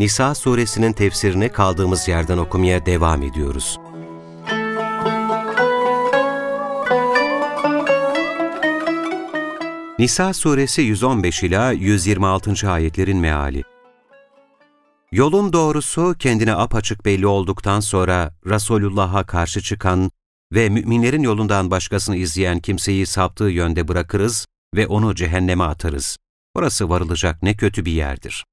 Nisa suresinin tefsirini kaldığımız yerden okumaya devam ediyoruz. Nisa suresi 115 ila 126. ayetlerin meali. Yolun doğrusu kendine apaçık belli olduktan sonra Resulullah'a karşı çıkan ve müminlerin yolundan başkasını izleyen kimseyi saptığı yönde bırakırız ve onu cehenneme atarız. Orası varılacak ne kötü bir yerdir.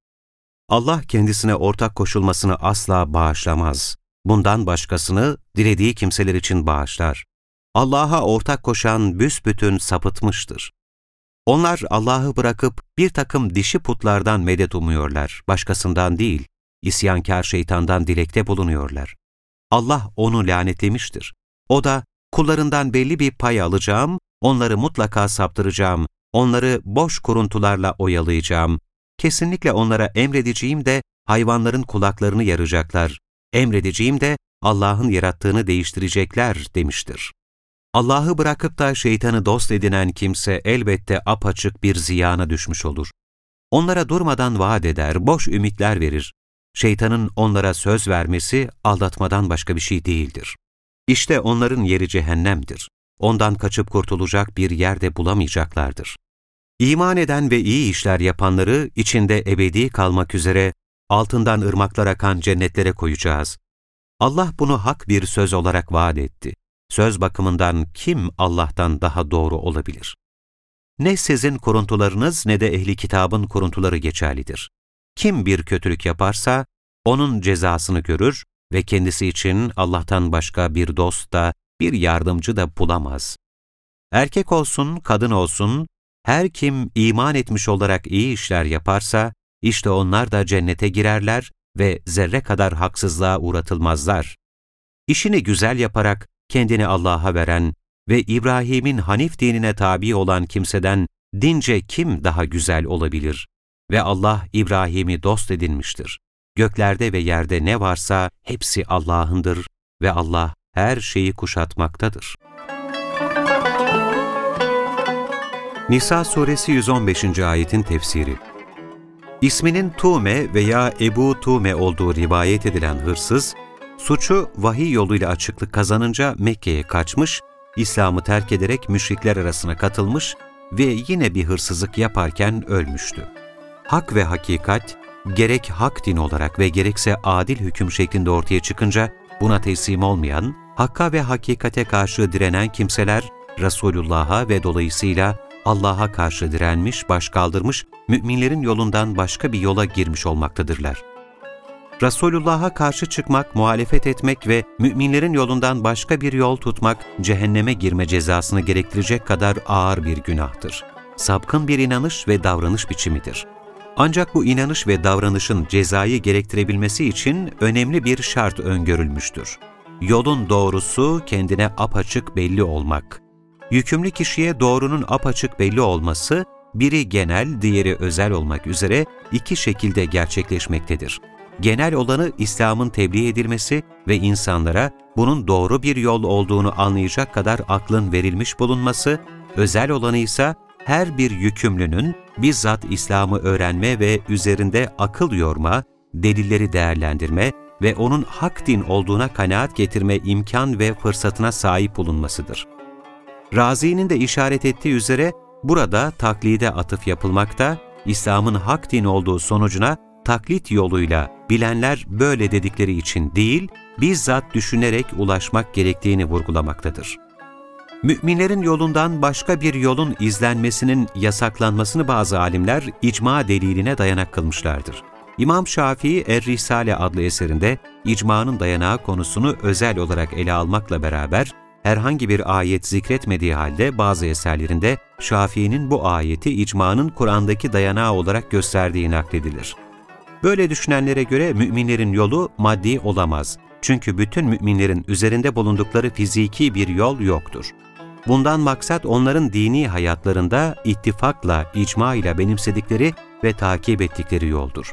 Allah kendisine ortak koşulmasını asla bağışlamaz. Bundan başkasını dilediği kimseler için bağışlar. Allah'a ortak koşan büsbütün sapıtmıştır. Onlar Allah'ı bırakıp bir takım dişi putlardan medet umuyorlar, başkasından değil, isyankar şeytandan dilekte bulunuyorlar. Allah onu lanetlemiştir. O da kullarından belli bir pay alacağım, onları mutlaka saptıracağım, onları boş kuruntularla oyalayacağım. Kesinlikle onlara emredeceğim de hayvanların kulaklarını yaracaklar. Emredeceğim de Allah'ın yarattığını değiştirecekler demiştir. Allah'ı bırakıp da şeytanı dost edinen kimse elbette apaçık bir ziyana düşmüş olur. Onlara durmadan vaat eder, boş ümitler verir. Şeytanın onlara söz vermesi aldatmadan başka bir şey değildir. İşte onların yeri cehennemdir. Ondan kaçıp kurtulacak bir yerde bulamayacaklardır. İman eden ve iyi işler yapanları içinde ebedi kalmak üzere altından ırmaklar akan cennetlere koyacağız. Allah bunu hak bir söz olarak vaat etti. Söz bakımından kim Allah'tan daha doğru olabilir? Ne sizin kuruntularınız ne de ehli kitabın kuruntuları geçerlidir. Kim bir kötülük yaparsa onun cezasını görür ve kendisi için Allah'tan başka bir dost da bir yardımcı da bulamaz. Erkek olsun, kadın olsun, her kim iman etmiş olarak iyi işler yaparsa, işte onlar da cennete girerler ve zerre kadar haksızlığa uğratılmazlar. İşini güzel yaparak kendini Allah'a veren ve İbrahim'in Hanif dinine tabi olan kimseden dince kim daha güzel olabilir? Ve Allah İbrahim'i dost edinmiştir. Göklerde ve yerde ne varsa hepsi Allah'ındır ve Allah her şeyi kuşatmaktadır. Nisa suresi 115. ayetin tefsiri İsminin Tume veya Ebu Tume olduğu rivayet edilen hırsız, suçu vahiy yoluyla açıklık kazanınca Mekke'ye kaçmış, İslam'ı terk ederek müşrikler arasına katılmış ve yine bir hırsızlık yaparken ölmüştü. Hak ve hakikat, gerek hak din olarak ve gerekse adil hüküm şeklinde ortaya çıkınca buna teslim olmayan, hakka ve hakikate karşı direnen kimseler Resulullah'a ve dolayısıyla Allah'a karşı direnmiş, baş kaldırmış, müminlerin yolundan başka bir yola girmiş olmaktadırlar. Resulullah'a karşı çıkmak, muhalefet etmek ve müminlerin yolundan başka bir yol tutmak, cehenneme girme cezasını gerektirecek kadar ağır bir günahtır. Sapkın bir inanış ve davranış biçimidir. Ancak bu inanış ve davranışın cezayı gerektirebilmesi için önemli bir şart öngörülmüştür. Yolun doğrusu kendine apaçık belli olmak. Yükümlü kişiye doğrunun apaçık belli olması, biri genel, diğeri özel olmak üzere iki şekilde gerçekleşmektedir. Genel olanı İslam'ın tebliğ edilmesi ve insanlara bunun doğru bir yol olduğunu anlayacak kadar aklın verilmiş bulunması, özel olanı ise her bir yükümlünün bizzat İslam'ı öğrenme ve üzerinde akıl yorma, delilleri değerlendirme ve onun hak din olduğuna kanaat getirme imkan ve fırsatına sahip bulunmasıdır. Razi'nin de işaret ettiği üzere burada taklide atıf yapılmakta, İslam'ın hak din olduğu sonucuna taklit yoluyla bilenler böyle dedikleri için değil, bizzat düşünerek ulaşmak gerektiğini vurgulamaktadır. Müminlerin yolundan başka bir yolun izlenmesinin yasaklanmasını bazı alimler icma deliline dayanak kılmışlardır. İmam Şafii Er-Risale adlı eserinde icmanın dayanağı konusunu özel olarak ele almakla beraber herhangi bir ayet zikretmediği halde bazı eserlerinde Şafii'nin bu ayeti icmanın Kur'an'daki dayanağı olarak gösterdiği nakledilir. Böyle düşünenlere göre müminlerin yolu maddi olamaz. Çünkü bütün müminlerin üzerinde bulundukları fiziki bir yol yoktur. Bundan maksat onların dini hayatlarında ittifakla, icma ile benimsedikleri ve takip ettikleri yoldur.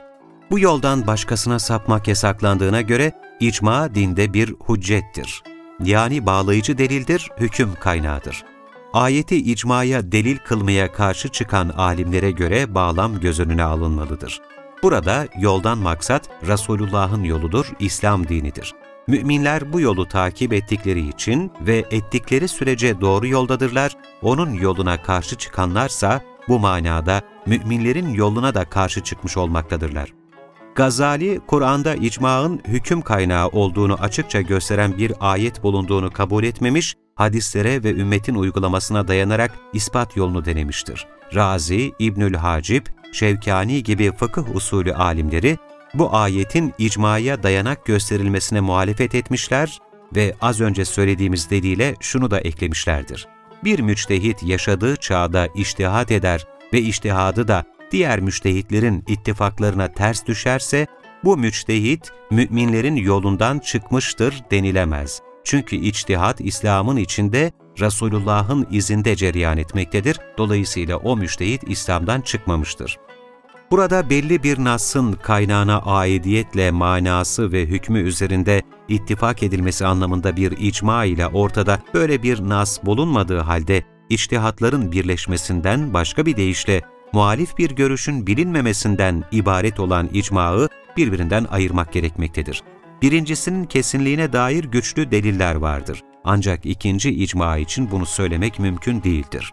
Bu yoldan başkasına sapmak yasaklandığına göre icma dinde bir hüccettir. Yani bağlayıcı delildir, hüküm kaynağıdır. Ayeti icmaya delil kılmaya karşı çıkan alimlere göre bağlam göz önüne alınmalıdır. Burada yoldan maksat Resulullah'ın yoludur, İslam dinidir. Müminler bu yolu takip ettikleri için ve ettikleri sürece doğru yoldadırlar, onun yoluna karşı çıkanlarsa bu manada müminlerin yoluna da karşı çıkmış olmaktadırlar. Gazali, Kur'an'da icmağın hüküm kaynağı olduğunu açıkça gösteren bir ayet bulunduğunu kabul etmemiş, hadislere ve ümmetin uygulamasına dayanarak ispat yolunu denemiştir. Razi, İbnül Hacib, Şevkani gibi fıkıh usulü alimleri bu ayetin icmaya dayanak gösterilmesine muhalefet etmişler ve az önce söylediğimiz dediğiyle şunu da eklemişlerdir. Bir müçtehit yaşadığı çağda iştihat eder ve iştihadı da diğer müçtehitlerin ittifaklarına ters düşerse, bu müçtehit müminlerin yolundan çıkmıştır denilemez. Çünkü içtihat İslam'ın içinde Resulullah'ın izinde cereyan etmektedir. Dolayısıyla o müştehit İslam'dan çıkmamıştır. Burada belli bir nasın kaynağına aidiyetle manası ve hükmü üzerinde ittifak edilmesi anlamında bir icma ile ortada böyle bir nas bulunmadığı halde içtihatların birleşmesinden başka bir deyişle muhalif bir görüşün bilinmemesinden ibaret olan icmağı birbirinden ayırmak gerekmektedir. Birincisinin kesinliğine dair güçlü deliller vardır. Ancak ikinci icma için bunu söylemek mümkün değildir.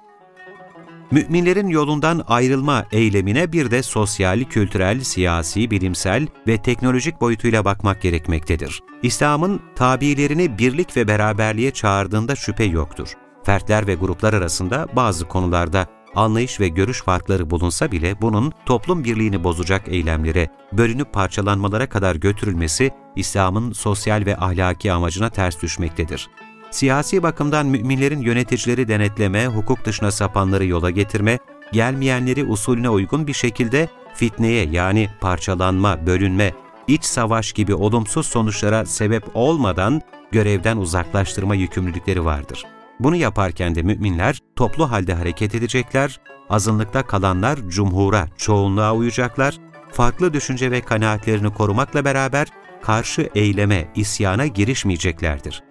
Müminlerin yolundan ayrılma eylemine bir de sosyal, kültürel, siyasi, bilimsel ve teknolojik boyutuyla bakmak gerekmektedir. İslam'ın tabilerini birlik ve beraberliğe çağırdığında şüphe yoktur. Fertler ve gruplar arasında bazı konularda anlayış ve görüş farkları bulunsa bile bunun toplum birliğini bozacak eylemlere, bölünüp parçalanmalara kadar götürülmesi İslam'ın sosyal ve ahlaki amacına ters düşmektedir. Siyasi bakımdan müminlerin yöneticileri denetleme, hukuk dışına sapanları yola getirme, gelmeyenleri usulüne uygun bir şekilde fitneye yani parçalanma, bölünme, iç savaş gibi olumsuz sonuçlara sebep olmadan görevden uzaklaştırma yükümlülükleri vardır. Bunu yaparken de müminler toplu halde hareket edecekler, azınlıkta kalanlar cumhura, çoğunluğa uyacaklar, farklı düşünce ve kanaatlerini korumakla beraber karşı eyleme, isyana girişmeyeceklerdir.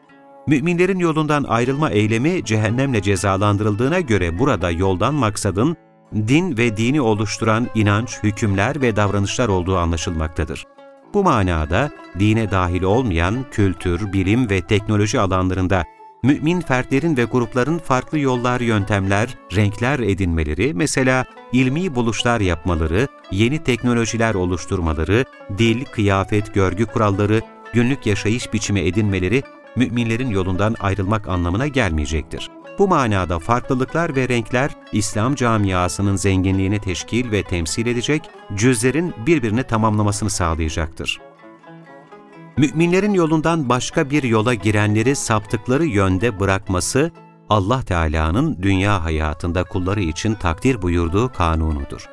Müminlerin yolundan ayrılma eylemi cehennemle cezalandırıldığına göre burada yoldan maksadın din ve dini oluşturan inanç, hükümler ve davranışlar olduğu anlaşılmaktadır. Bu manada dine dahil olmayan kültür, bilim ve teknoloji alanlarında mümin fertlerin ve grupların farklı yollar, yöntemler, renkler edinmeleri, mesela ilmi buluşlar yapmaları, yeni teknolojiler oluşturmaları, dil, kıyafet, görgü kuralları, günlük yaşayış biçimi edinmeleri müminlerin yolundan ayrılmak anlamına gelmeyecektir. Bu manada farklılıklar ve renkler İslam camiasının zenginliğini teşkil ve temsil edecek, cüzlerin birbirini tamamlamasını sağlayacaktır. Müminlerin yolundan başka bir yola girenleri saptıkları yönde bırakması, Allah Teala'nın dünya hayatında kulları için takdir buyurduğu kanunudur.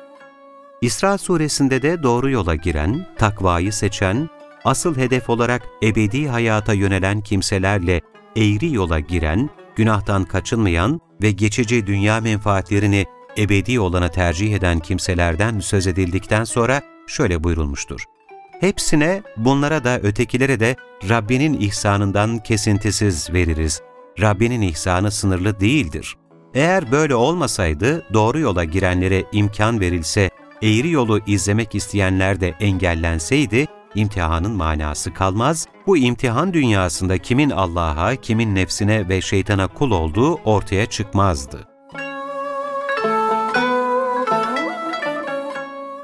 İsra suresinde de doğru yola giren, takvayı seçen, asıl hedef olarak ebedi hayata yönelen kimselerle eğri yola giren, günahtan kaçınmayan ve geçici dünya menfaatlerini ebedi olana tercih eden kimselerden söz edildikten sonra şöyle buyurulmuştur. Hepsine, bunlara da ötekilere de Rabbinin ihsanından kesintisiz veririz. Rabbinin ihsanı sınırlı değildir. Eğer böyle olmasaydı, doğru yola girenlere imkan verilse, eğri yolu izlemek isteyenler de engellenseydi, imtihanın manası kalmaz, bu imtihan dünyasında kimin Allah'a, kimin nefsine ve şeytana kul olduğu ortaya çıkmazdı.